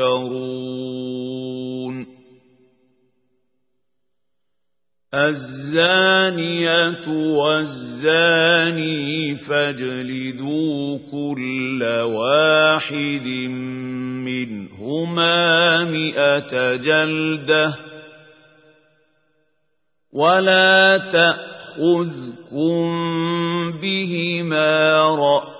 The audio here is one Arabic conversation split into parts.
تذكرون الزانية والزاني فاجلدوا كل واحد منهما مئة جلدة. ولا تأخذكم بهما رأس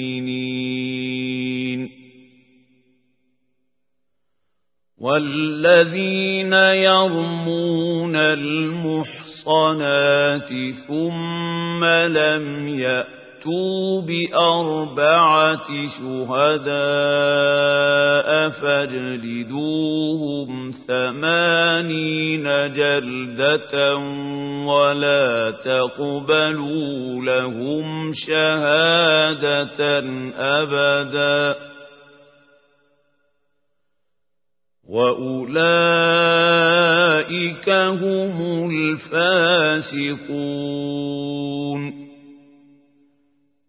المؤمنين. والذين يرمون المحصنات ثم لم يأتوا فَأْتُوا بِأَرْبَعَةِ شُهَدَاءَ فَاجْلِدُوهُمْ ثَمَانِينَ جَلْدَةً وَلَا تَقْبَلُوا لَهُمْ شَهَادَةً أَبَدًا. وَأُولَئِكَ هُمُ الْفَاسِقُونَ.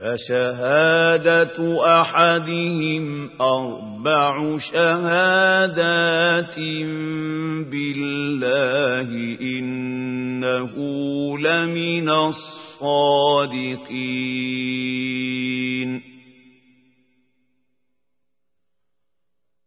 فشهادة أحدهم أربع شهادات بالله إنه لمن الصادقين.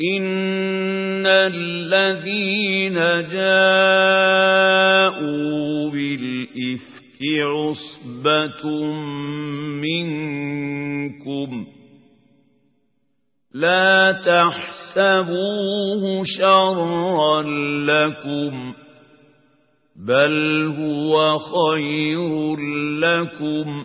إن الذين جاءوا بالإفك عصبة منكم لا تحسبوه شرا لكم بل هو خير لكم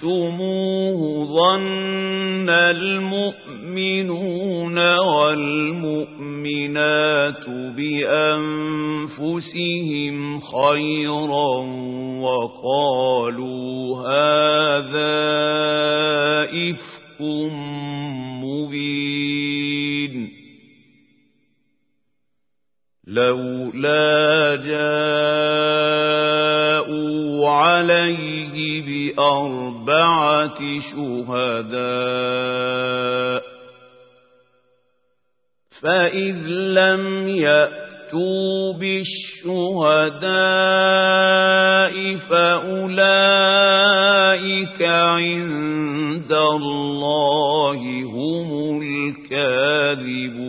سمعتموه ظن المؤمنون والمؤمنات بأنفسهم خيرا وقالوا هذا إفك فإذ لم يأتوا بالشهداء فأولئك عند الله هم الكاذبون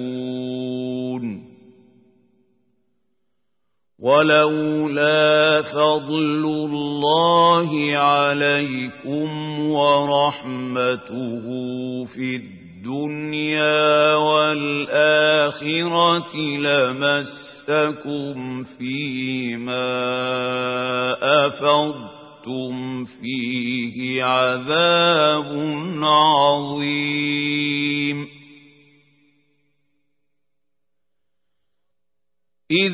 ولولا فضل الله عليكم ورحمته في الدنيا والآخرة لمسكم فيما أفضتم فيه عذاب عظيم. إذ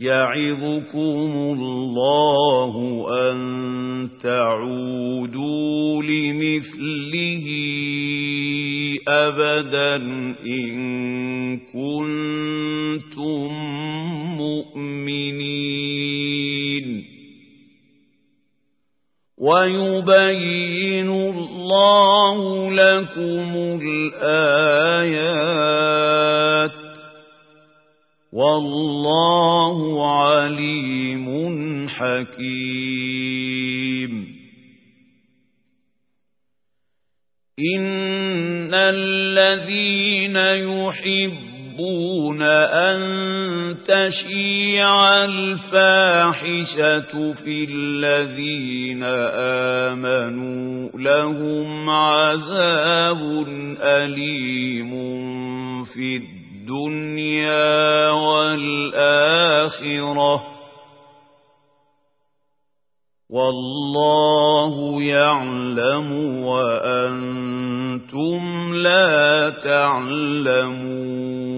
يعظكم الله أن تعودوا لمثله أبدا إن كنتم مؤمنين. ويبين الله لكم الآيات والله عليم حكيم. إن الذين يحبون أن تشيع الفاحشة في الذين آمنوا لهم عذاب أليم في الدنيا والآخرة. والله يعلم وأنتم لا تعلمون.